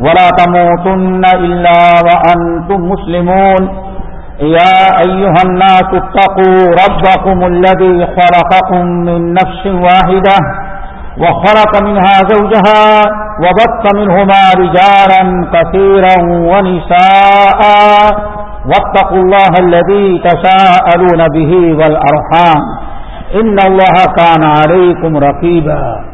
ولا تموتن إلا وأنتم مسلمون. يا أيها الناس اتقوا ربكم الذي خلقكم من نفس واحدة وخلق منها زوجها وبط منهما رجالا كثيرا ونساء. واتقوا الله الذي تساءلون به والأرحام. إن الله كان عليكم رقيبا.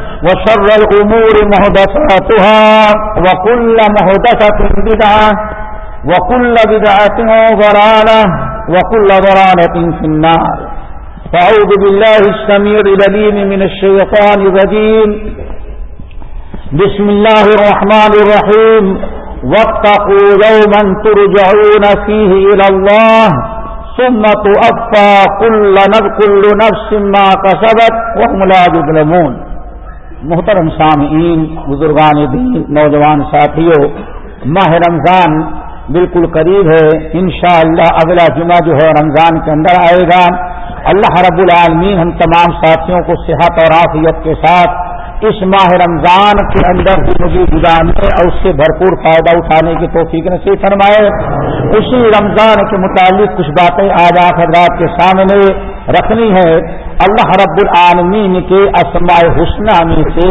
وشر الأمور مهدساتها وكل مهدسة بدعة وكل بدعة ضرالة وكل ضرالة في النار. فأعوذ بالله السميع البليم من الشيطان الرجيم. بسم الله الرحمن الرحيم. واتقوا يوما ترجعون فيه إلى الله ثم تؤفى كل كل نفس ما كسبت وهم لا يظلمون. محترم سامعین، بزرگان دین، نوجوان ساتھیوں، ماہ رمضان بالکل قریب ہے۔ انشاءاللہ اگلا جمعہ جو ہے رمضان کے اندر آئے گا۔ اللہ رب العالمین ہم تمام ساتھیوں کو صحت اور عافیت کے ساتھ اس ماہ رمضان کے اندر زندگی گزارنے اور اس سے بھرپور فائدہ اٹھانے کی توفیق نصیب فرمائے۔ اسی رمضان کے متعلق کچھ باتیں آج آپ حضرات کے سامنے رکھنی ہے اللہ رب العالمین کے اسماء حسنہ میں سے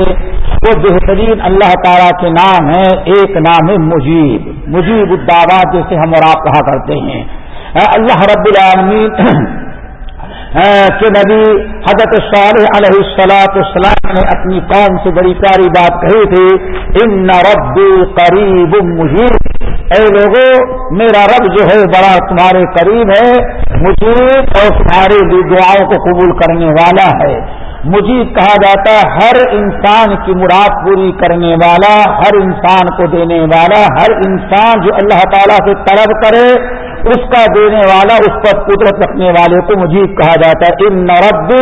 وہ بہترین اللہ تعالیٰ کے نام ہے، ایک نام ہے مجیب۔ مجیب الدعوات جیسے ہم اور آپ کہا کرتے ہیں۔ اللہ رب العالمین کہ نبی حضرت صالح علیہ السلاط السلام نے اپنی قوم سے بڑی پیاری بات کہی تھی، ان رب قریب مجید اے لوگوں میرا رب جو ہے بڑا تمہارے قریب ہے مجید اور تمہارے دعاؤں کو قبول کرنے والا ہے۔ مجید کہا جاتا ہے، ہر انسان کی مراد پوری کرنے والا، ہر انسان کو دینے والا، ہر انسان جو اللہ تعالیٰ سے طلب کرے اس کا دینے والا، اس پر قدرت رکھنے والے کو مجیب کہا جاتا ہے، ان نرب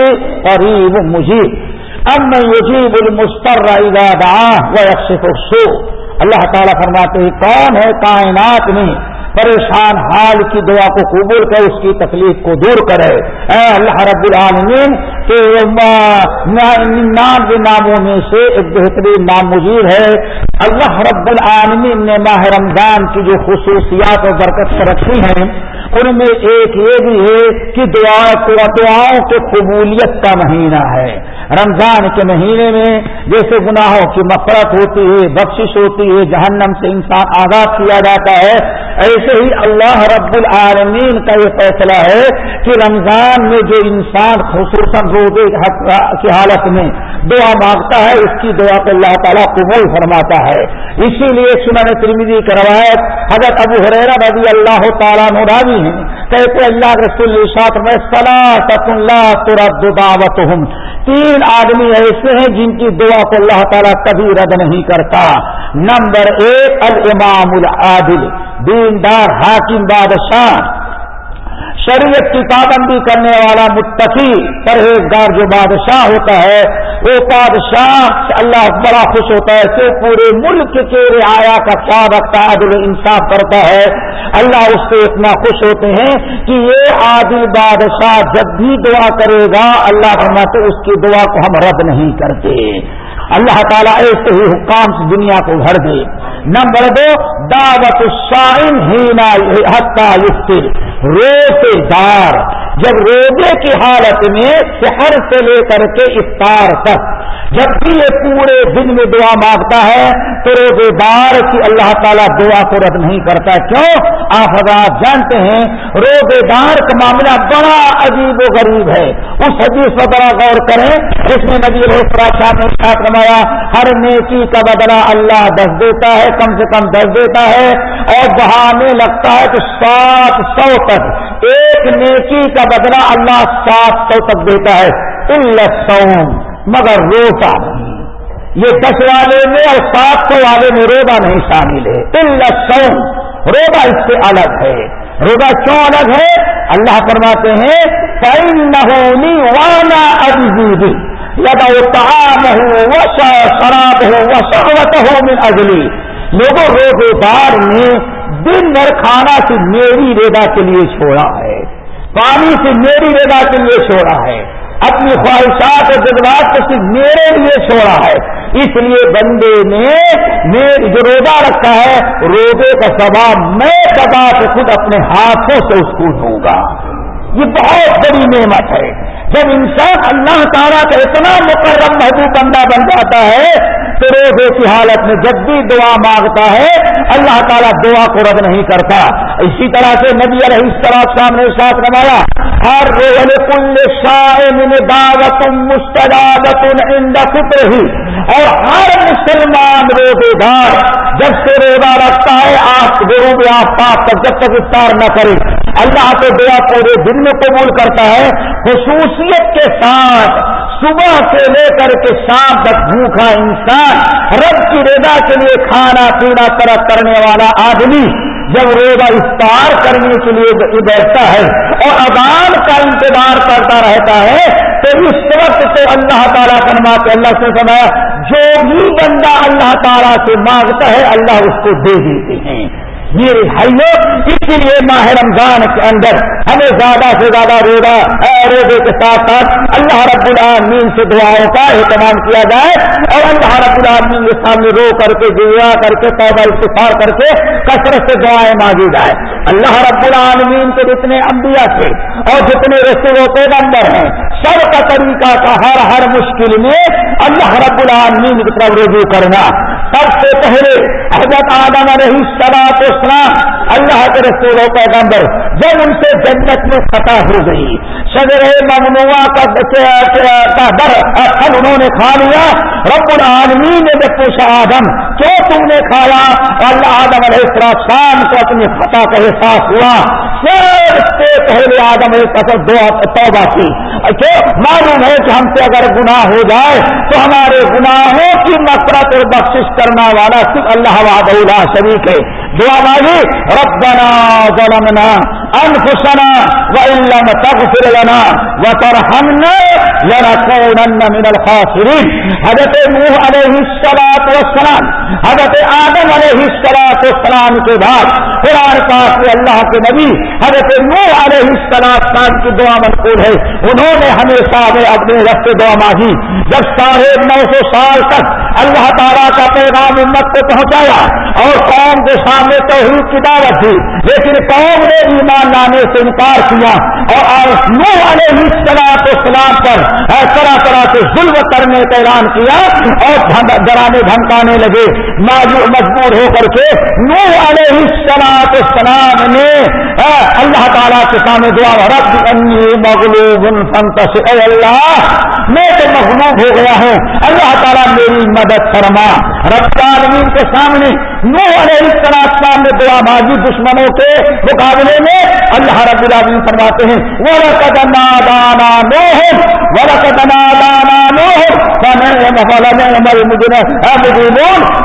قریب مجیب اب میں یجیب المستر سو اللہ تعالیٰ فرماتے ہیں، کون ہے کائنات میں پریشان حال کی دعا کو قبول کر، اس کی تکلیف کو دور کرے؟ اے اللہ رب العالمین کے نام ناموں میں سے ایک بہترین نام مجیر ہے۔ اللہ رب العالمین نے ماہ رمضان کی جو خصوصیات اور برکت رکھی ہیں، ان میں ایک یہ بھی ہے کہ دعا دعاؤں کے قبولیت کا مہینہ ہے۔ رمضان کے مہینے میں جیسے گناہوں کی مفرت ہوتی ہے، بخشش ہوتی ہے، جہنم سے انسان آزاد کیا جاتا ہے، ایسے ہی اللہ رب العالمین کا یہ فیصلہ ہے کہ رمضان میں جو انسان خصوصاً روزے کی حالت میں دعا مانگتا ہے، اس کی دعا کو اللہ تعالیٰ قبول فرماتا ہے۔ اسی لیے سنن ترمیدی کی روایت حضرت ابو حریرہ رضی اللہ تعالیٰ نوراوی ہیں۔ کہتے اللہ رسول ساتھ میں صلاح اللہ ترد دعوت ہوں تین آدمی ایسے ہیں جن کی دعا کو اللہ تعالیٰ کبھی رد نہیں کرتا۔ نمبر ایک، الامام العادل، دیندار، حاکم، بادشاہ۔ شریعت کی پابندی کرنے والا متقی پرہیزگار جو بادشاہ ہوتا ہے، وہ بادشاہ اللہ بڑا خوش ہوتا ہے کہ پورے ملک کے رعایا کا خیال رکھتا ہے عدل انصاف کرتا ہے۔ اللہ اس سے اتنا خوش ہوتے ہیں کہ یہ عادل بادشاہ جب بھی دعا کرے گا، اللہ فرماتے اس کی دعا کو ہم رد نہیں کرتے۔ اللہ تعالیٰ ایسے ہی حکام سے دنیا کو بھر دے۔ نمبر دو، دعوت الشائن ہی روتے دار جب روزے کی حالت میں شہر سے لے کر کے افطار تک جب بھی یہ پورے دن میں دعا مانگتا ہے تو روزے دار کی اللہ تعالیٰ دعا کو رد نہیں کرتا کیوں؟ آپ حضرات جانتے ہیں روزے دار کا معاملہ بڑا عجیب و غریب ہے۔ اس حدیث پر بڑا غور کریں۔ جس میں نبی شاہ نے ساتھ رمایا ہر نیکی کا بدلہ اللہ دس دیتا ہے، کم سے کم دس دیتا ہے۔ اور بہانے لگتا ہے تو سات سو تک، ایک نیکی کا بدلہ اللہ سات سو تک دیتا ہے۔ اللہ سو مگر روزہ۔ نہیں یہ دس والے میں اور سات سو والے میں روزہ نہیں شامل ہے۔ سو روزہ اس سے الگ ہے۔ روزہ کیوں الگ ہے؟ اللہ فرماتے ہیں سائن نہ وانا ابھی لگا تعام ہو وہ شراب ہو وہ ہو میں اگلی لوگوں روزے دار نے دن بھر کھانا سے میری ریدا کے لیے چھوڑا ہے۔ پانی سے میری ریدا کے لیے چھوڑا ہے۔ اپنی خواہشات اور جذبات کو صرف میرے لیے چھوڑا ہے۔ اس لیے بندے نے جو روزہ رکھا ہے، روزے کا ثواب میں سدا کے خود اپنے ہاتھوں سے اس کو دوں گا۔ یہ بہت بڑی نعمت ہے۔ جب انسان اللہ تعالیٰ کا اتنا مقرر محبوب بندہ بن جاتا ہے روزے کی حالت میں جب بھی دعا مانگتا ہے، اللہ تعالیٰ دعا کو رد نہیں کرتا۔ اسی طرح سے نبی علیہ السلام سامنے ساتھ روایا ہر روز کل شاہ دعوت مستدابت عند فطر ہی اور ہر مسلمان روزے دار جب سے روزہ رکھتا ہے، آپ غروب آفتاب تک جب تک افطار نہ کرے۔ اللہ کو دعا پورے دن میں قبول کرتا ہے، خصوصیت کے ساتھ صبح سے لے کر کے شام تک بھوکھا انسان، رب کی رضا کے لیے کھانا پینا طرح کرنے والا آدمی جب روزہ افطار کرنے کے لیے بیٹھتا ہے اور اذان کا انتظار کرتا رہتا ہے، تو اس وقت تو اللہ تعالیٰ فرماتے اللہ سے سمایا جو بھی بندہ اللہ تعالیٰ سے مانگتا ہے، اللہ اس کو دے دیتے ہیں۔ میرے بھائیوں اسی لیے ماہ رمضان کے اندر ہمیں زیادہ سے زیادہ روزہ روزے کے ساتھ ساتھ اللہ رب العالمین سے دعاؤں کا اہتمام کیا جائے اور اللہ رب العالمین کے سامنے رو کر کے، دعا کر کے، توبہ استفار کر کے کثرت سے دعائیں مانگی جائے اللہ رب العالمین کے جتنے انبیاء تھے اور جتنے رسول و پیغمبر ہیں، سب کا طریقہ کا ہر ہر مشکل میں اللہ رب العالمین کی طرف رجوع کرنا۔ سب سے پہلے حضرت آدم علیہ السلام اسلام اللہ کے رسول و پیغمبر جب ان سے جنت میں فتح ہو گئی۔ شجر ممنوع کا در پھل انہوں نے کھا لیا۔ رب العالمین نے جب پوچھا آدم، کیوں تم نے کھایا؟ اللہ آدم علیہ السلام کو اپنی فتح کا احساس ہوا۔ سب سے پہلے آدم علیہ دو توبہ کی۔ اچھا، معلوم ہے کہ ہم سے اگر گناہ ہو جائے تو ہمارے گناہوں کی نفرت اور بخش کرنا والا صرف اللہ واد شریف ہے۔ دعا مانگی، ربنا ظلمنا انفسنا وان لم تغفر لنا وترحمنا لنكونن من الخاسرين. حضرت نوح علیہ الصلوۃ والسلام، حضرت آدم علیہ الصلوۃ والسلام کے بعد قرآن پاک میں اللہ کے نبی حضرت نوح علیہ السلام کی دعا منقول ہے۔ انہوں نے ہمیشہ اپنے رفت دعا مانگی۔ جب ساڑھے نو سو سال تک اللہ تعالیٰ کا پیغام امت کو پہنچایا اور قوم کے سامنے توحید کی دعوت تھی لیکن قوم نے ایمان لانے سے انکار کیا اور نو والے اسلام پر طرح طرح سے ظلم کرنے کا اعلان کیا اور ڈرانے دھمکانے لگے۔ مجبور ہو کر کے نو والے اسلام نے اللہ تعالیٰ کے سامنے دعا رب انی مغلوب اے اللہ، میں تو مغلوب ہو گیا ہوں، اللہ تعالیٰ میری مدد فرما۔ رب العالمین کے سامنے نو علیہ السلام نے دعا مانگی دشمنوں کے مقابلے میں۔ اللہ رب العالمین فرماتے ہیں وہ رقد نادانا نو وہ رقد نادانا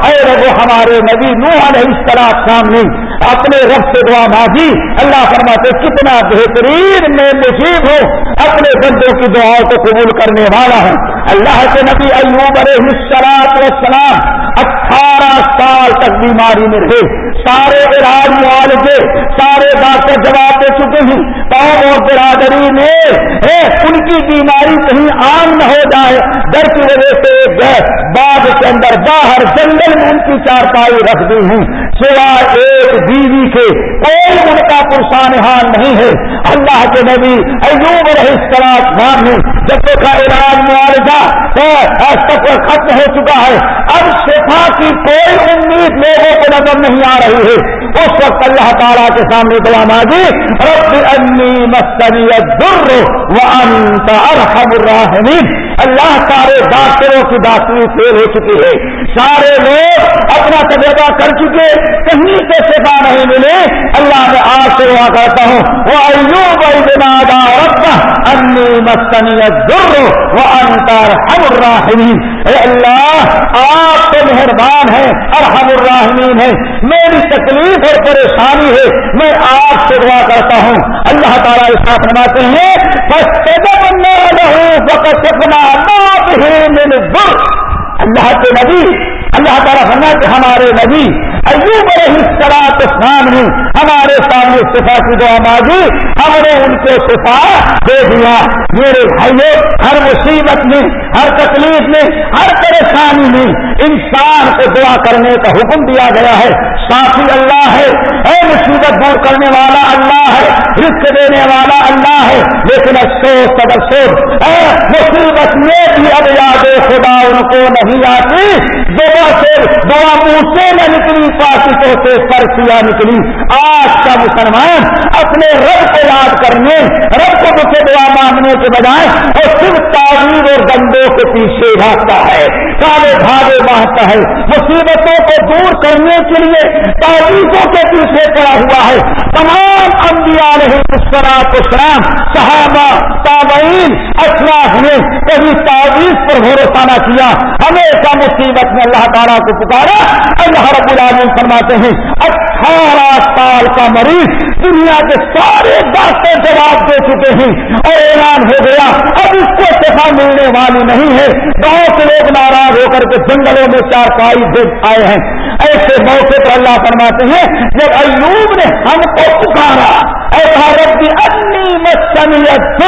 اے رب ہمارے نبی نو علیہ السلام نے اپنے رب سے دعا مانگی۔ اللہ فرماتے کتنا بہترین میں نصیب ہو اپنے بندوں کی دعاؤں کو قبول کرنے والا ہوں۔ اللہ کے نبی ایوب علیہ السلام اٹھارہ سال تک بیماری میں رہے۔ سارے علاج معالجے سارے ڈاکٹر جواب دے چکے ہیں۔ قوم اور برادری میں ان کی بیماری کہیں عام نہ ہو جائے۔ ڈر کی وجہ سے باغ کے اندر باہر جنگل میں ان کی چارپائی رکھ دی ہیں۔ سوائے ایک بیوی کے کوئی ان کا پرسان حال نہیں ہے۔ اللہ کے نبی ایوب رہے اس طرح جب دیکھا علاج معالج معالجہ ختم ہو چکا ہے۔ اب شفا کی کوئی امید لوگوں کو نظر نہیں آ رہی ہے۔ اس وقت اللہ تعالیٰ کے سامنے دعا مانگی رب انی مستنی در و انت ارحم الراحمین۔ اللہ سارے ڈاکٹروں کی ڈاکٹری فیل ہو چکی ہے۔ سارے لوگ اپنا تجربہ کر چکے، کہیں سے شفا نہیں ملے۔ اللہ میں آج سے دعا کرتا ہوں۔ وہ ایوب بنا رب، انی مستنی در و انت ارحم الراحمین۔ اے اللہ، آپ تو مہربان ہیں، ارحم الراحمین ہیں۔ میری تکلیف اور پریشانی ہے۔ میں آپ سے دعا کرتا ہوں۔ اللہ تعالیٰ اس کا فرماتے ہیں اللہ کے نبی، اللہ تعالیٰ فرما کہ ہمارے نبی ایوب علیہ سرات اسلام نے ہمارے سامنے صفا کی دعا مانگی ہم نے ان کو صفا دے دیا میرے بھائیوں ہر مصیبت میں، ہر تکلیف میں، ہر پریشانی میں انسان کو دعا کرنے کا حکم دیا گیا ہے۔ ساتھی اللہ ہے۔ اے مصیبت دور کرنے والا رزق دینے والا اللہ ہے، لیکن افسوس تبصر اے، مصیبت میں بھی اب یاد خدا ان کو نہیں آتی۔ دعا سے دعا منہ سے نہ نکلی پاسوں سے سر کیا نکلی۔ آج کا مسلمان اپنے رب کو یاد کرنے، رب کو مجھے دعا مانگنے کے بجائے وہ صرف تعویر اور گندوں کے پیچھے بھاگتا ہے۔ کالے بھاگے باندھتا ہے۔ مصیبتوں کو دور کرنے کے لیے تعویذوں کے پیچھے پڑا ہوا ہے۔ تمام انبیاء رہے مسکرات اسلام صحابہ، تابعین اسلاف نے کبھی تعویذ پر بھروسہ نہ کیا۔ ہمیشہ مصیبت میں اللہ تعالیٰ کو پکارا، اللہ رب العالمین فرماتے ہیں، اٹھارہ سال کا مریض دنیا کے سارے ڈاکٹر جواب دے چکے ہیں اور اعلان ہو گیا، اب اس کو شفا ملنے والی نہیں ہے۔ گاؤں سے لوگ ناراض ہو کر کے جنگلوں میں چار پائی دیکھ آئے ہیں۔ ایسے موقع پر اللہ فرماتے ہیں، جب ایوب نے ہم کو پکارا ایسا رب کی انی مسمیت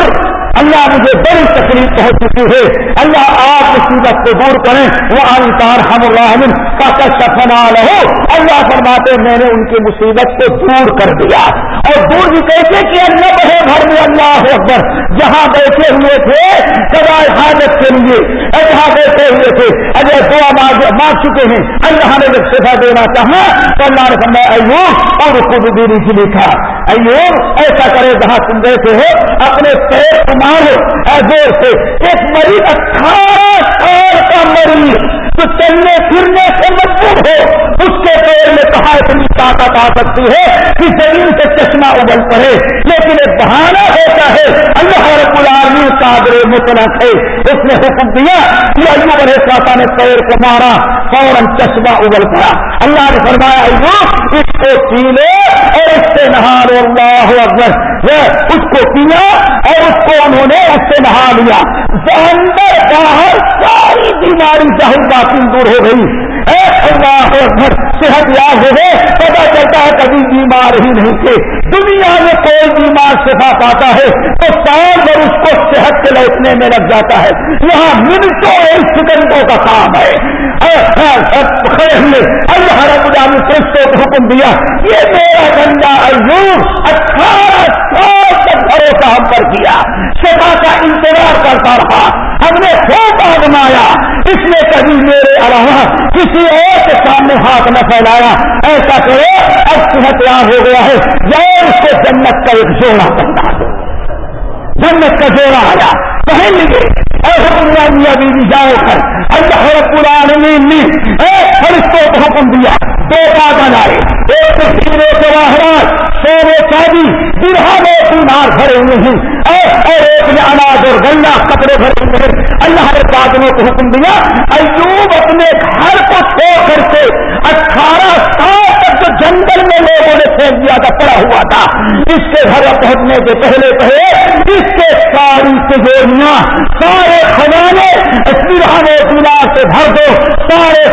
اللہ مجھے بڑی تکلیف پہنچ چکی ہے۔ اللہ آپ مصیبت کو دور کریں۔ وہ انکار ہم الرحمن کا سفنا رہو اللہ فرماتے میں نے ان کی مصیبت کو دور کر دیا۔ اور دور بھی کیسے کیا نہ بہے گھر میں اللہ اکبر؟ جہاں بیٹھے ہوئے تھے سدا حاجت کے لیے۔ جہاں بیٹھے ہوئے تھے اگر دعا مانگ چکے ہیں۔ اللہ نے جب شفا دینا چاہا، تو اللہ نے فرمایا، ایوب اور خود بھی نیچے لکھا ایوب، ایسا کرے جہاں تم بیٹھے ہو، اپنے پیر مارو زور سے، ایک مریض اٹھارہ سال کا مریض۔ تو چلنے پھرنے سے مجبور ہو، اس کے پیر میں کہا اتنی طاقت آ سکتی ہے کہ زمین سے چشمہ ابل پڑے؟ لیکن ایک بہانہ ہوتا ہے، اللہ رب العالمین قادر مطلق ہے۔ اس نے حکم دیا کہ ایوب علیہ السلام نے پیر کو مارا، فوراً چشمہ ابل پڑا۔ اللہ نے فرمایا، ایوب، اس کو پی لے اور اس سے نہا لو، اللہ اکبر۔ اس کو پیا اور اس کو انہوں نے اس سے نہا لیا۔ اندر باہر ساری بیماری چاہے باقی دور ہو گئی۔ صحت یاب ہو گئے۔ پتا چلتا ہے کبھی بیمار ہی نہیں تھے۔ دنیا میں کوئی بیمار شفا پاتا ہے تو سال بھر اس کو صحت کے لوٹنے میں لگ جاتا ہے۔ یہاں منٹوں ایک سیکنڈوں کا کام ہے۔ اللہ رب العالمین فرشتوں کو حکم دیا۔ یہ میرا بندہ ایوب، اٹھارہ سال بھروسہ ہم پر کیا؟ شفا کا انتظار کرتا رہا۔ ہم نے خوب آزمایا۔ اس نے کبھی میرے علاوہ کسی اور کے سامنے ہاتھ نہ پھیلایا۔ ایسا کرو، اب صحت یاد ہو گیا ہے۔ یا اس کو جنت کا ایک جوڑا پہنا دو۔ جنت کا جوڑا آیا۔ پہن لیجیے میاں بیوی، جاؤ کر اللہ رب العالمین نے فرشتوں کو حکم دیا۔ دو بادل آئے۔ ایک سیرے کے باہر سونے چاندی درہا میں بیمار بھرے ہوئے ہیں۔ اور ایک نے اناج اور گنگا کپڑے بھرے ہوئے ہیں۔ اللہ نے بادلوں کو حکم دیا، ایوب اپنے گھر کو چھوڑ کر کے اٹھارہ سال تک جو جنگل میں لوگوں نے پھینک دیا تھا، پڑا ہوا تھا۔ اس کے گھر پہنچنے کے پہلے پہلے اس کے ساری تجوریاں، سارے خزانے سرحانے پیلا سے بھر دو، سارے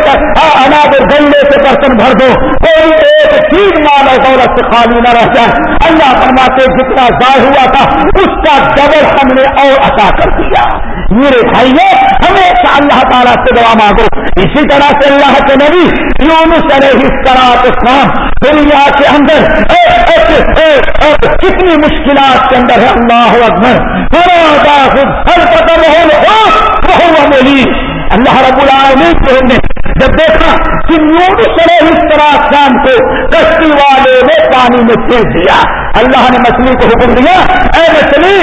اناج اور گنگے سے برتن بھر دو۔ کوئی ایک چیز مال دولت سے خالی نہ رہ جائے۔ اللہ فرماتے جتنا ضائع ہوا تھا، اس کا ڈبل ہم نے اور عطا کر دیا۔ میرے بھائیوں ہمیشہ اللہ تعالیٰ سے دعا مانگو۔ اسی طرح سے اللہ کے نبی یونس علیہ طرح اسلام، دنیا کے اندر کتنی مشکلات کے اندر ہے، اللہ اکبر۔ ہر قدم ہو ہوا بولی اللہ رب العالمین کو ہم نے جب دیکھا کہ علیہ السلام کو کشتی والے نے پانی میں پھینک دیا۔ اللہ نے مچھلی کو حکم دیا، اے مچھلی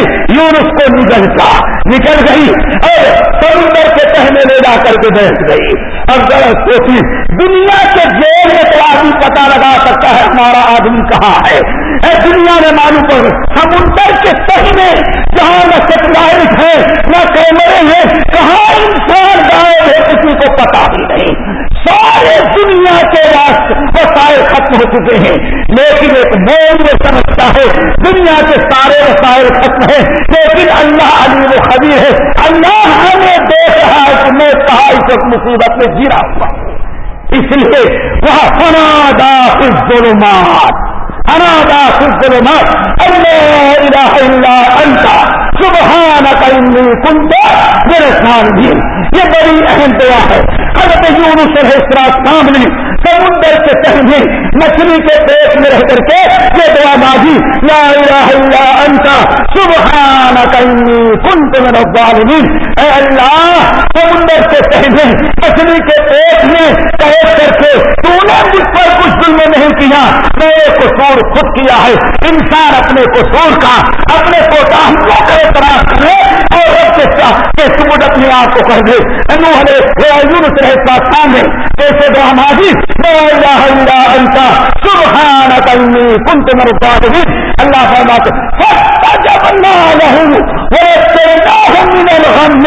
یونس نکل کا نکل گئی۔ اور سمندر کے پہلے لے جا کر کے بیٹھ گئی۔ اب ذرا سوچی، دنیا کے جیل میں تو آدمی پتا لگا سکتا ہے، ہمارا آدمی کہاں ہے؟ اے، دنیا میں معلوم پر سمندر کے پہلے جہاں نہ سیٹلائٹ ہے، نہ کیمرے ہیں، کہاں انسان گائے ہے کسی کو پتا بھی نہیں۔ سارے دنیا کے واسطے وسائل ختم ہو چکے ہیں۔ لیکن ایک موم میں سمجھتا ہے، دنیا کے سارے وسائل ختم ہیں۔ لیکن اللہ علی و خبیر ہے۔ اللہ ہمیں دیکھ رہا ہے کہ میں کہا اس وقت مصیبت میں گرا ہوا اس لیے وہ فنادا ظلمات فنادا ظلمات اللہ الہ الا انت۔ سبحان انی کنت میرے سامنے یہ بڑی اہم دعا ہے۔ حضرت یونس علیہ السلام نے سمندر کے پہلے مچھلی کے پیٹ میں رہ کر کے یہ دعا ماضی لا الہ الا انت سبحانک انی کنت من الظالمین اے اللہ سمندر کے پہلے مچھلی کے پیٹ میں قید کر کے تو نے مجھ پر کچھ ظلم نہیں کیا، میں قصور خود کیا ہے۔ انسان اپنے قصور کا، اپنے کوٹاہیوں کا اعتراض کرے اور رب کے سمجھ اپنے آپ کو کر دے۔ انہوں نے یونس رہے سامنے کیسے دعا مانگی کنت مرضات اللہ فرماتے فاستجبنا له ورسلناه من الغم۔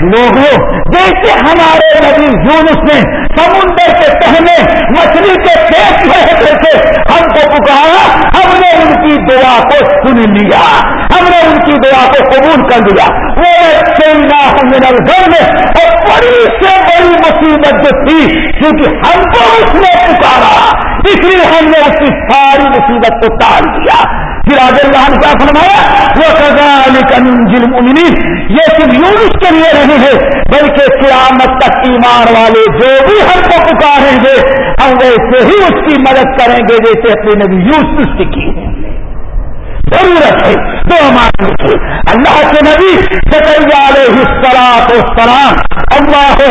لوگوں، جیسے ہمارے نبی یونس نے سمندر کے پہنے مچھلی کے پیٹ میں جیسے ہم کو پکارا، ہم نے ان کی دعا کو سن لیا۔ ہم نے ان کی دعا کو قبول کر لیا۔ وہ چینا من گھر میں اور بڑی سے بڑی مصیبت جو تھی، کیونکہ ہم کو اس نے پکارا، اس لیے ہم نے اس کی ساری مصیبت کو ٹال دیا۔ پھر آگے اللہ نے کیا فرمایا؟ وہ سزا یہ صرف یونس کے لیے نہیں ہے، بلکہ قیامت تک ایمان والے جو بھی ہم کو پکاریں گے، ہم ویسے ہی اس کی مدد کریں گے، جیسے اپنے نبی یوسف کی ہے۔ ضرورت ہے دو مانگنے کی اللہ کے نبی سکیا علیہ السلام و سلام اللہ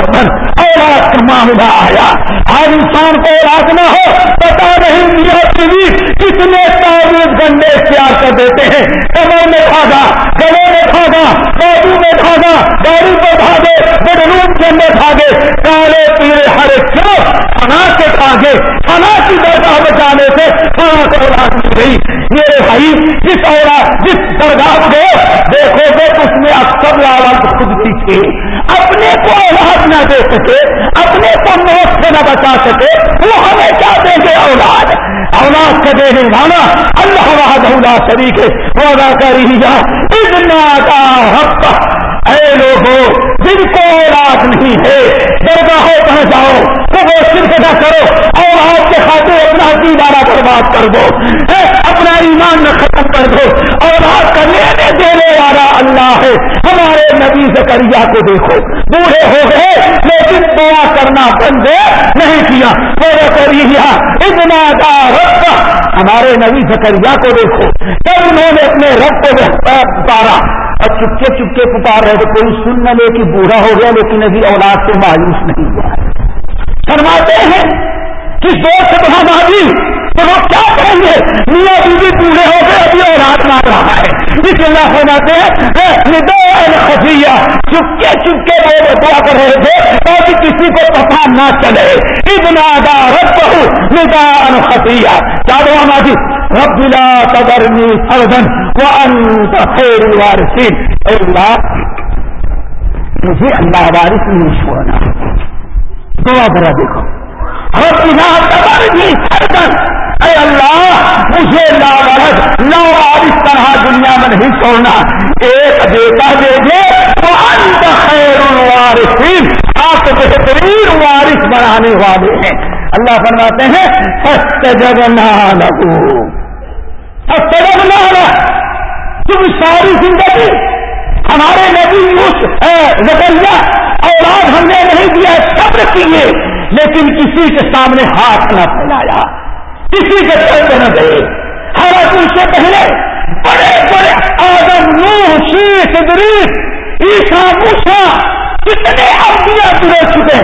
اولاد کا معاملہ آیا۔ ہر انسان کو اولاد نہ ہو پتا نہیں میرا تعویذ اختیار کر دیتے ہیں۔ کمر میں بھاگا گلے میں بھاگا بابو میں بھاگا گاڑی میں بھاگے بیڈ روم کے اندر بھاگے، کالے پیڑے ہرے کیوں فنا سے بھاگے، فنا کی درگاہ بچانے سے فنا کو اولاد مل گئی۔ میرے بھائی، جس اور جس درگاہ گئے دیکھو گے، اس میں اکثر لاوت خود بھی تھے اپنے کو اولاد نہ دے سکے، اپنے کو موت سے نہ بچا سکے، وہ ہمیں کیا دیں گے اولاد؟ اولاد کا دینے والا اللہ وحد اللہ شریک وعدہ کری جا اتنا کا حق۔ اے لوگوں، جن کو اولاد نہیں ہے۔ درگاہوں پہ جاؤ؟ تو صرف نہ کرو۔ اور آپ کے خاطر اپنا دیوارہ برباد کر دو۔ اپنا ایمان نہ ختم کر دو۔ اور آپ کا لینے دینے والا اللہ ہے۔ ہمارے نبی زکریا کو دیکھو۔ بوڑھے ہو گئے، لیکن دعا کرنا بند نہیں کیا۔ وہ زکریا اتنا کا رب۔ ہمارے نبی زکریا کو دیکھو۔ تب انہوں نے اپنے رب کو پکارا اور چپکے چپکے پکار رہے تو کوئی سن نہ لے کہ بوڑھا ہو گیا لیکن ابھی اولاد سے مایوس نہیں ہوا۔ فرماتے ہیں کہ سے بہت آدمی تو وہ کیا کہیں گے؟ میاں بیوی پورے ہو گئے، ابھی اور ہاتھ مار رہا ہے۔ اس لیے ہو جاتے ہیں خفیہ چپکے چپکے وہ دعا کر رہے تھے تاکہ کسی کو پتا نہ چلے۔ اتنا دا رب ندا ان خفیہ کیا دعا ماجی رب لا تذرنی فردن وانت خیر الوارثین۔ اے اللہ، مجھے اللہ وارث نہیں چھوڑنا۔ دعا ذرا دیکھو۔ رب لا تذرنی فردن اے اللہ، مجھے لاورت نو اس طرح دنیا میں نہیں چھوڑنا۔ ایک بیٹا دے دے، تو انت خیر الوارثین۔ آپ بہترین وارث بنانے والے ہیں۔ اللہ فرماتے ہیں، فاستجبنا لہو فاستجبنا لہو تم ساری زندگی ہمارے نبی اس زکریہ اولاد ہم نے نہیں دیا، صبر کیے لیکن کسی کے سامنے ہاتھ نہ پھیلایا۔ کسی کے چلتے نہ گئے حالانکہ اس سے پہلے بڑے بڑے آدم، نوح، شیخ، ادریس عیسا موسا کتنے انبیاء گزر چکے ہیں۔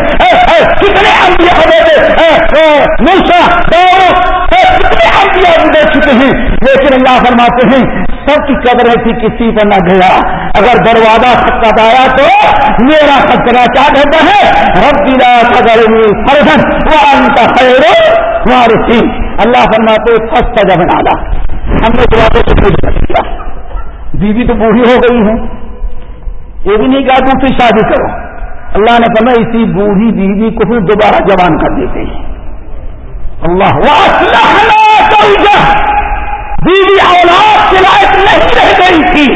کتنے انبیاء بیٹے موسا کتنے انبیاء گزر چکے ہیں۔ لیکن اللہ فرماتے ہیں، سب کی قدر ایسی کسی پر نہ گیا۔ اگر دروازہ سب آیا تو میرا خطرہ کیا کہتا ہے۔ رب لا تذرنی فرزن وانت خیر وارثین اللہ فرماتے فسٹ جب نالا ہم نے دعا کو پوچھ کر بیوی تو بوڑھی ہو گئی ہے۔ یہ بھی نہیں کہا تم سے شادی کرو۔ اللہ نے کہا اسی بوڑھی بیوی کو پھر دوبارہ جوان کر دیتے ہیں۔ اللہ بیوی اولاد کے لائق نہیں رہ گئی تھی۔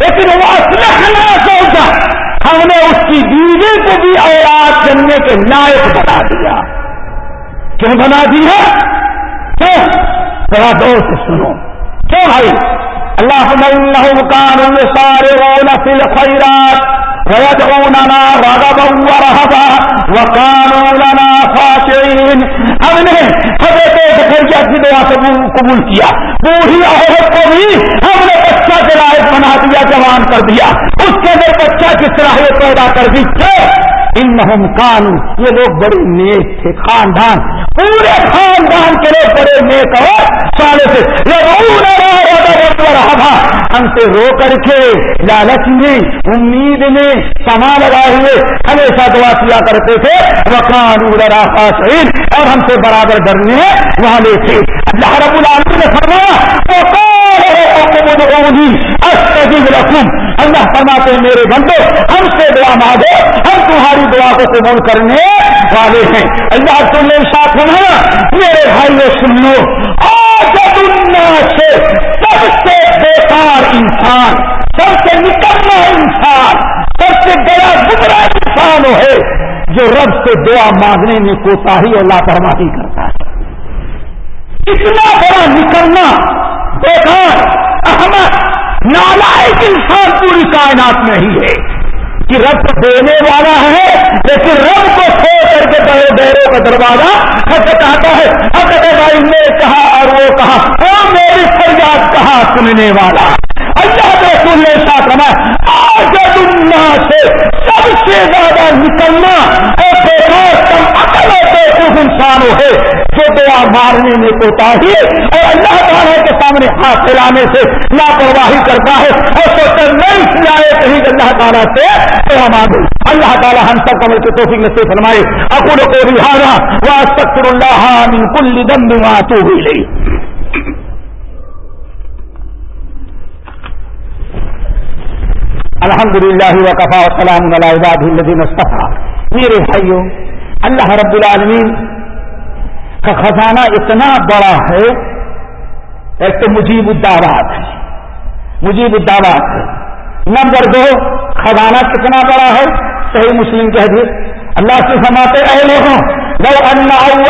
لیکن وہ سوچا ہم نے اس کی بیوی کو بھی اولاد کرنے کے لائق بنا دیا۔ کیوں بنا دیا کیوں ذرا دور سے سنو۔ کیوں بھائی، اللہ کان سارے رونا فل خیرات فی الخیرات ويدعوننا رغبا ورهبا وكانوا لنا خاشعين ہم نے حضرت زکریا کی دعا سے قبول کیا۔ بوڑھی عورت کو بھی ہم نے بچہ کے لائق بنا دیا، جوان کر دیا۔ اس کے اندر بچہ کی صلاحیت پیدا کر دی۔ ان کانو یہ لوگ بڑے نیک تھے، خاندان۔ پورے خاندان کے لوگ بڑے نیک اور سارے سے ہم سے رو کر کے لالچ میں، امید میں سما لگائے ہوئے ہمیشہ دعا کیا کرتے تھے۔ وقان شہید اور ہم سے برابر ڈرنے والے تھے۔ اللہ رب العالمین نے فرمایا اللہ فرماتے میرے بندو، ہم سے دعا مانگو۔ ہم تمہاری دعا کو قبول کرنے والے ہیں۔ اللہ تم نے ساتھ ہونا میرے بھائی سن لو۔ آج دنیا سے سب سے بیکار انسان، سب سے نکلنا انسان، سب سے بڑا گزرا انسان ہے جو رب سے دعا مانگنے میں کوتا ہی اور لاپرواہی کرتا ہے۔ اتنا بڑا نکلنا بیکار، احمد نالائک انسان پوری کائنات میں ہی ہے۔ کہ رب دینے والا ہے، لیکن رب کو چھوڑ کر کے بڑے بیروں کا دروازہ کھٹکاتا ہے۔ حضرت بھائی نے کہا اور وہ کہا۔ وہ میری فریاد کہا سننے والا۔ اللہ کے سننے ساتھ رما آج دنیا سے سب سے زیادہ نکلنا اور بیکار کم عقل اور ہے جو دعا مارنے میں کوتا ہی اور اللہ تعالیٰ کے سامنے ہاتھ پھیلانے سے لاپرواہی کرتا ہے اور سوچا نہیں سلائے کہیں اللہ تعالیٰ سے اللہ تعالیٰ ہم سب کا مل کے توفیق نصیب فرمائے۔ اکول کو رہا وہ اللہ من کل دم تو ہوئی لئی الحمد للہ وقفا وسلام عباد الدین صفا میرے بھائیوں اللہ رب العالمین کا خزانہ اتنا بڑا ہے ایک تو مجیب الدعوات ہے۔ مجیب الدعوات ہے۔ نمبر دو، خزانہ کتنا بڑا ہے؟ صحیح مسلم کے حدیث اللہ سے سماتے اے لوگوں، لو ان اول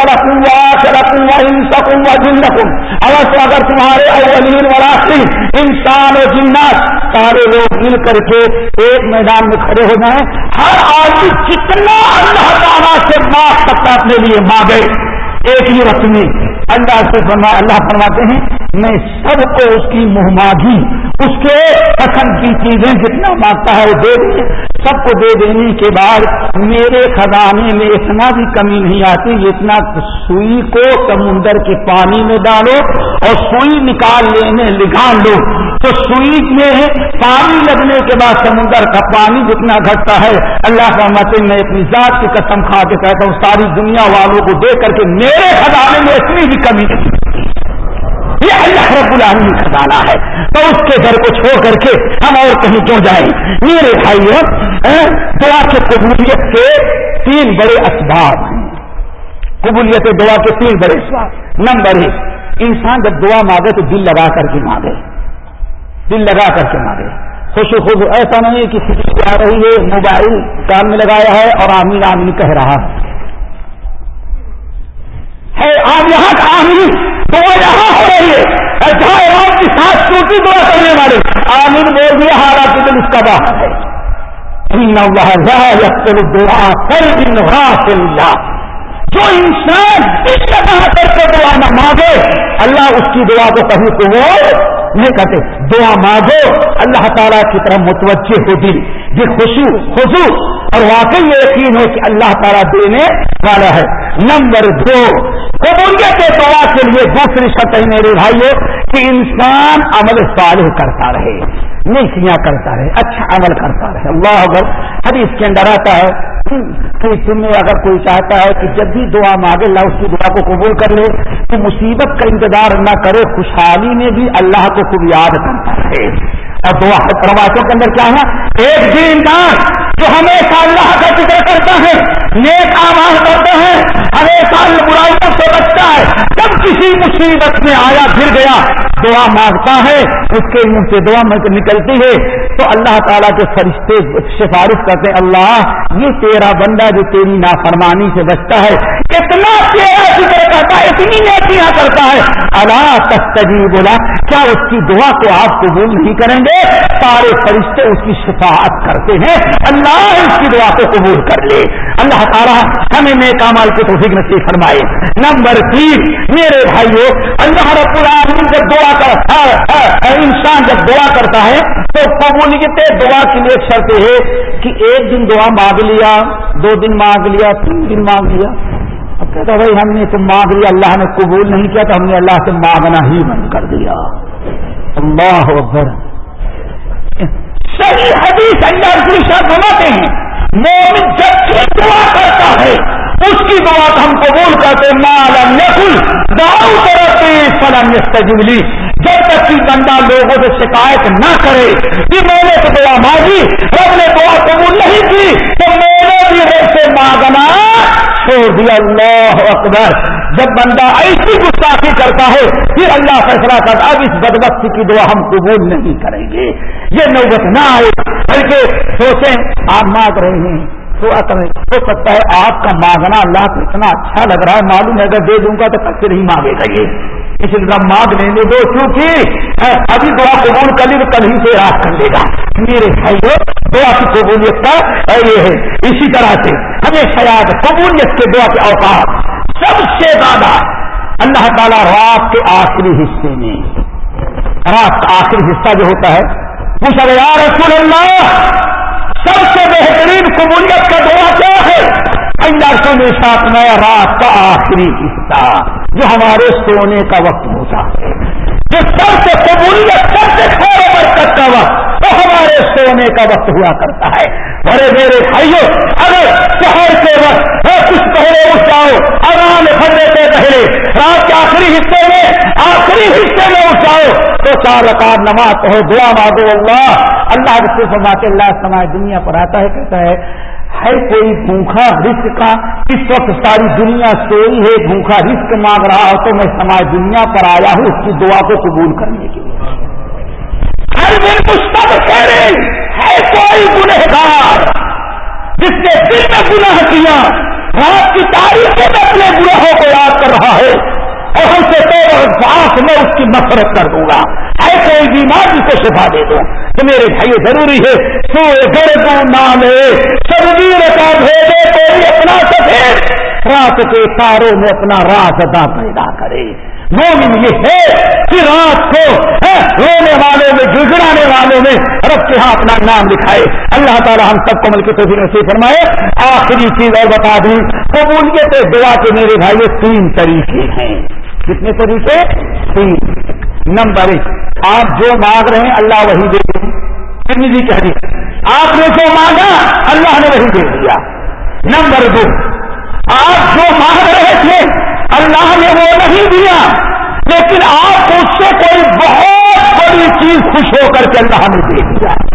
آخرکم و انسکم و جنکم۔ اوس اگر تمہارے اولین والآخرین انسان و جنات سارے لوگ مل کر کے ایک میدان میں کھڑے ہو جائیں، ہر آدمی کتنا اللہ تعالیٰ سے مانگ سکتا اپنے لیے مانگے ایک ہی وقت میں اللہ سے فرما اللہ فرماتے ہیں، میں سب کو اس کی مہماگی اس کے پسند کی چیزیں جتنا مانگتا ہے وہ دے دیں۔ سب کو دے دینے کے بعد میرے خزانے میں اتنا بھی کمی نہیں آتی اتنا سوئی کو سمندر کے پانی میں ڈالو اور سوئی نکال لینے نکال لو تو سوئی میں پانی لگنے کے بعد سمندر کا پانی جتنا گھٹتا ہے، اللہ فرماتے میں اپنی ذات کی قسم کھا کے کہتا ہوں، ساری دنیا والوں کو دے کر کے میرے خزانے میں اتنی بھی کمی نہیں۔ یہ اللہ رب العالمین خزانہ ہے۔ تو اس کے گھر کو چھوڑ کر کے ہم اور کہیں کیوں جائیں۔ میرے بھائیوں ہاں، دعا کے قبولیت کے تین بڑے اسباب ہیں۔ قبولیت دعا کے تین بڑے اسباب۔ نمبر ایک، انسان جب دعا مانگے تو دل لگا کر کے مانگے۔ دل لگا کر کے مانگے خوش خوش ایسا نہیں کہ کسی آ رہی ہے، موبائل کان میں لگایا ہے اور آمین آمین کہہ رہا ہے۔ آپ یہاں کا آمین۔ دعا یہاں ہو رہی ہے۔ جہاں آپ کی ساتھ ٹوٹی دعا کرنے والے آمین بول دیا ہارا کے دل اس کا باہر ہے۔ دعا کر دن رات جو انسان اس طرح کر کے دعا نہ مانگے، اللہ اس کی دعا کو کبھی قبول نہیں کہتے دعا مانگو، اللہ تعالیٰ کی طرف متوجہ ہو دل یہ خوشی خوشو اور واقعی یہ یقین ہو کہ اللہ تعالیٰ دینے والا ہے۔ نمبر دو، قبولیت دعا کے لیے دوسری سطح میرے بھائی کہ انسان عمل صالح کرتا رہے، نیکیاں کرتا رہے اچھا عمل کرتا رہے۔ اللہ اگر حدیث کے اندر آتا ہے کہ تمہیں اگر کوئی چاہتا ہے کہ جب بھی دعا مانگے، اللہ اس کی دعا کو قبول کر لے، تو مصیبت کا انتظار نہ کرے، خوشحالی میں بھی اللہ کو خوب یاد کرتا رہے۔ اور دعا روایتوں کے اندر کیا ہے؟ ایک دن جو ہمیشہ اللہ کا ذکر کرتا ہے، نیک آواز کرتا ہے، ہمیشہ برائیوں سے بچتا ہے، جب کسی مصیبت میں آیا، پھر گیا دعا مانگتا ہے، اس کے منہ سے دعا نکلتی ہے۔ تو اللہ تعالیٰ کے فرشتے سفارش کرتے ہیں، اللہ، یہ تیرا بندہ جو تیری نافرمانی سے بچتا ہے، اتنا تیرا ذکر کرتا ہے، اتنی نیکیاں کرتا ہے۔ اللہ تستجی بولا کیا اس کی دعا کو آپ قبول نہیں کریں گے؟ سارے فرشتے اس کی شفاعت کرتے ہیں۔ اللہ اس کی دعا کو قبول کر لے۔ اللہ تعالیٰ ہمیں نیک مال کی توفیق نصیب فرمائے۔ نمبر تین، میرے بھائیوں اللہ رب العالمین جب دعا کرتا انسان جب دعا کرتا ہے، تو قبولیت دعا کے لیے شرط ہے کہ ایک دن دعا مانگ لیا، دو دن مانگ لیا، تین دن مانگ لیا۔ اب کہتا بھائی، ہم نے تو مانگ لیا، اللہ نے قبول نہیں کیا تو ہم نے اللہ سے مانگنا ہی بند کر دیا. اللہ اکبر. صحیح حدیث اللہ کی شرط بناتے ہیں۔ مومن جب کی دعا کرتا ہے، اس کی دعا ہم قبول کرتے مالا نقل داؤ کرتے فلم استجولی جب تک کہ بندہ لوگوں سے شکایت نہ کرے، کہ میں نے تو دعا مانگی، رب نے دعا قبول نہیں کی، تو میں نے بھی ویسے مانگنا چھوڑ دیا اللہ اکبر۔ جب بندہ ایسی گستاخی کرتا ہے، پھر اللہ فیصلہ کرتا اب اس بدبختی کی دعا ہم قبول نہیں کریں گے۔ یہ نوبت نہ آئے، بلکہ سوچیں، آپ مانگ رہے ہیں دعا کریں ہو سکتا ہے آپ کا مانگنا اللہ کو اتنا اچھا لگ رہا ہے، معلوم ہے اگر دے دوں گا تو پھر نہیں مانگے گا یہ۔ اس لیے مانگ لینے دو کیونکہ ابھی دعا قبول کر لی تو کل ہی سے راس کر لے گا۔ میرے بھائی دعا کی قبولیت کا یہ ہے۔ اسی طرح سے ہمیں خیال قبولیت کے دعا کے اوقات سب سے زیادہ اللہ تعالیٰ رات کے آخری حصے میں رات کا آخری حصہ جو ہوتا ہے پوچھا گیا رسول اللہ، سب سے بہترین قبولیت کا دعا کیا ہے؟ اللہ کے ساتھ میں رات کا آخری حصہ جو ہمارے سونے کا وقت ہوتا ہے۔ جو سب سے قبولیت، سب سے خیر برکت کا وقت وہ ہمارے سونے کا وقت ہوا کرتا ہے۔ بڑے میرے بھائیوں اگر شہر کے وقت کچھ پہلے اٹھ جاؤ۔ آرام بھرنے سے پہلے رات کے آخری حصے میں، آخری حصے میں اٹھ جاؤ۔ تو چار رکار نماز پڑھو، دعا مانگو، اللہ اللہ کے فرماتے، اللہ سماج دنیا پر آتا ہے، کہتا ہے ہے کوئی بھوکھا رسک کا، اس وقت ساری دنیا سوئی ہے، بھوکھا رسک مانگ رہا ہو تو میں سماج دنیا پر آیا ہوں، اس کی دعا کو قبول کرنے کے لیے۔ ہر دن کچھ ہے کوئی گنہگار جس نے دل میں گناہ کیا، رات کی تاریخ میں اپنے گناہوں کو یاد کر رہا ہے اور ہم سے تو سانس میں اس کی نفرت کر دوں گا۔ ہے کوئی بیمار جس کو شفا دے دو تو میرے بھائی ضروری ہے سو گرد نام سرویر کا بھیجے کوئی اپنا سفید۔ رات کے تاروں میں اپنا راز ادا پیدا کرے۔ مومن یہ ہے کہ رات کو ہاں، رونے والوں میں، گڑگڑانے والوں میں رب کے ہاں اپنا نام لکھائے۔ اللہ تعالیٰ ہم سب کو مل کے توفیق نصیب فرمائے۔ آخری چیز اور بتا دوں قبولیت دعا کے میرے بھائی تین طریقے ہیں۔ کتنے طریقے؟ تین۔ نمبر ایک، آپ جو مانگ رہے ہیں، اللہ وہی دے دیں کتنی جی کہہ رہی آپ نے جو مانگا، اللہ نے وہی دے دیا۔ نمبر دو، آپ جو مانگ رہے تھے اللہ نے وہ نہیں دیا، لیکن آپ اس سے کوئی بہت بڑی چیز خوش ہو کر کے اللہ نے دے دیا۔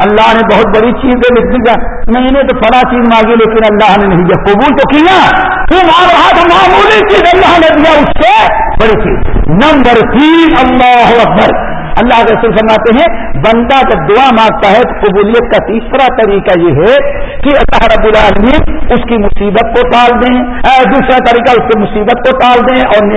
اللہ نے بہت بڑی چیز لکھ دیا میں نے تو بڑا چیز مانگی، لیکن اللہ نے نہیں دیا۔ قبول تو کیا؟ تم آ رہا تھا؟ معمولی چیز اللہ نے دیا، اس سے بڑی چیز۔ نمبر تین، اللہ اکبر۔ اللہ کے رسول فرماتے ہیں، بندہ جب دعا مانگتا ہے تو قبولیت کا تیسرا طریقہ یہ ہے کہ اللہ رب العالمین اس کی مصیبت کو ٹال دیں۔ دوسرا طریقہ اس کی مصیبت کو ٹال دیں اور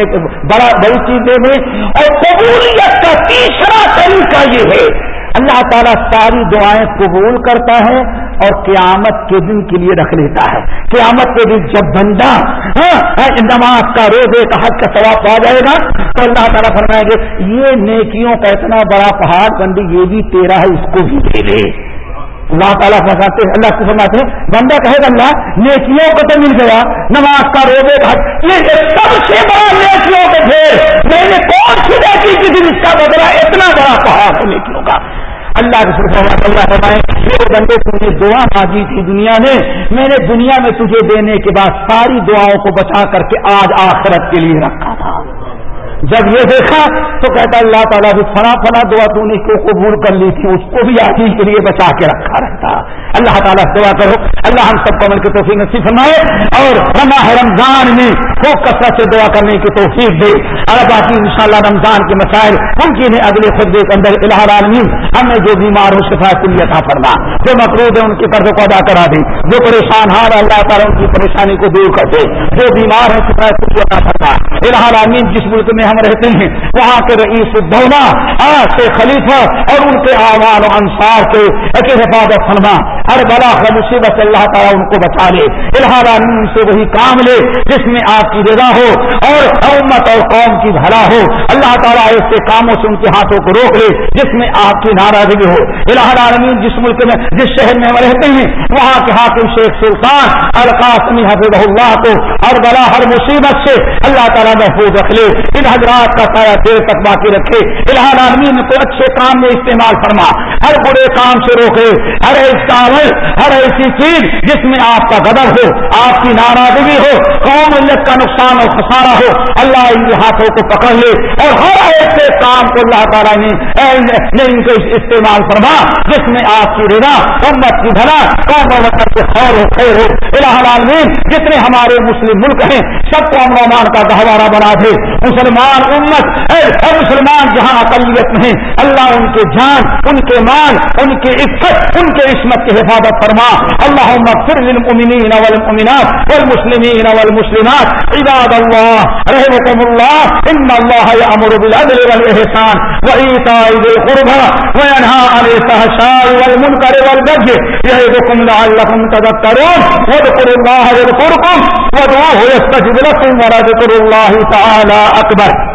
بڑا، بڑی چیز دے دیں اور قبولیت کا تیسرا طریقہ یہ ہے اللہ تعالیٰ ساری دعائیں قبول کرتا ہے اور قیامت کے دن کے لیے رکھ لیتا ہے۔ قیامت کے دن جب بندہ ہاں، نماز کا روزے کا حج کا ثواب پا جائے گا، تو اللہ تعالیٰ فرمائیں گے یہ نیکیوں کا اتنا بڑا پہاڑ بندی، یہ بھی تیرا ہے، اس کو بھی دے دے۔ اللہ تعالیٰ فرماتے ہیں، اللہ سے فرماتے ہیں، بندہ کہے گا، اللہ، نیکیوں کو تو مل گیا، نماز کا روزے کا یہ سب سے بڑا نیکیوں کے پھر میں نے کون سی نیکی کی تھی جس کا بدلا اتنا بڑا پہاڑ ہے نیکیوں کا؟ اللہ کے اللہ فرمائے، میرے بندے تجھے دعا مانگی تھی دنیا میں میں نے دنیا میں تجھے دینے کے بعد ساری دعاؤں کو بچا کر کے آج آخرت کے لیے رکھا تھا۔ جب یہ دیکھا تو کہتا اللہ تعالیٰ بھی فنا فنا دعا تو نے کو قبول کر لی تھی؟ اس کو بھی آدمی کے لیے بچا کے رکھا رہتا۔ اللہ تعالیٰ دعا کرو۔ اللہ ہم سب کو مل کے توفیق نصیب فرمائے اور رما رمضان میں خوب کثرت سے دعا کرنے کی توفیق دے۔ اور باقی ان شاء اللہ رمضان کے مسائل ہم کی اگلے خطبے کے اندر الہ عالمین ہم نے جو بیمار ہو شفا کے لیے فرما۔ جو مقروض ہے ان کے قرض کو ادا کرا دے۔ جو پریشان ہار اللہ تعالیٰ ان کی پریشانی کو دور کر دے۔ جو بیمار ہے شفا کے لیے عطا فرما۔ الہ عالمین جس ملک میں ہم رہتے ہیں، وہاں کے رئیس الدولہ سے خلیفہ اور ان کے آوان و انصار کے حفاظت فرما۔ ہر بلا ہر مصیبت اللہ تعالیٰ ان کو بچا لے۔ الحال سے وہی کام لے جس میں آپ کی رضا ہو اور امت اور قوم کی بھلا ہو۔ اللہ تعالیٰ ایسے کاموں سے ان کے ہاتھوں کو روک لے جس میں آپ کی ناراضگی ہو۔ العالمین جس ملک میں، جس شہر میں ہم رہتے ہیں، وہاں کے حاکم شیخ سلطان القاسمی حفظ اللہ کو ہر بلا ہر مصیبت سے اللہ تعالیٰ محفوظ رکھ لے۔ ان حضرات کا سایہ دیر تک باقی رکھے۔ الحال عالمین کو اچھے کام میں استعمال فرما۔ ہر برے کام سے روکے ہر ایک سال عمل ہر ایسی چیز جس میں آپ کا غدر ہو، آپ کی ناراضگی ہو، قوم ملت کا نقصان اور خسارا ہو، اللہ ان کے ہاتھوں کو پکڑ لے اور ہر ایسے کام کو اللہ تعالیٰ نے ان کو استعمال فرما، جس میں آپ کی رضا امت کی بھلا، قوم و وطن کے خور ہو خیر ہو۔ الہ العالمین، جتنے ہمارے مسلم ملک ہیں، سب کو امن امان کا گہوارہ بنا دے۔ مسلمان امت ہر مسلمان، جہاں اقلیت میں اللہ ان کے جان، ان کے مان ان کی عزت ان کے عصمت کی حفاظت فرما اللہ مغفر للمؤمنین والمؤمنات والمسلمین والمسلمات. عباد اللہ رحمكم الله ان الله يأمر بالعدل والإحسان وإيتاء ذي القربى وينهى عن الفحشاء والمنكر والبغي يعظكم لعلكم تذكرون واذكروا الله يذكركم وادعوه يستجب لكم ولذكر الله تعالى أكبر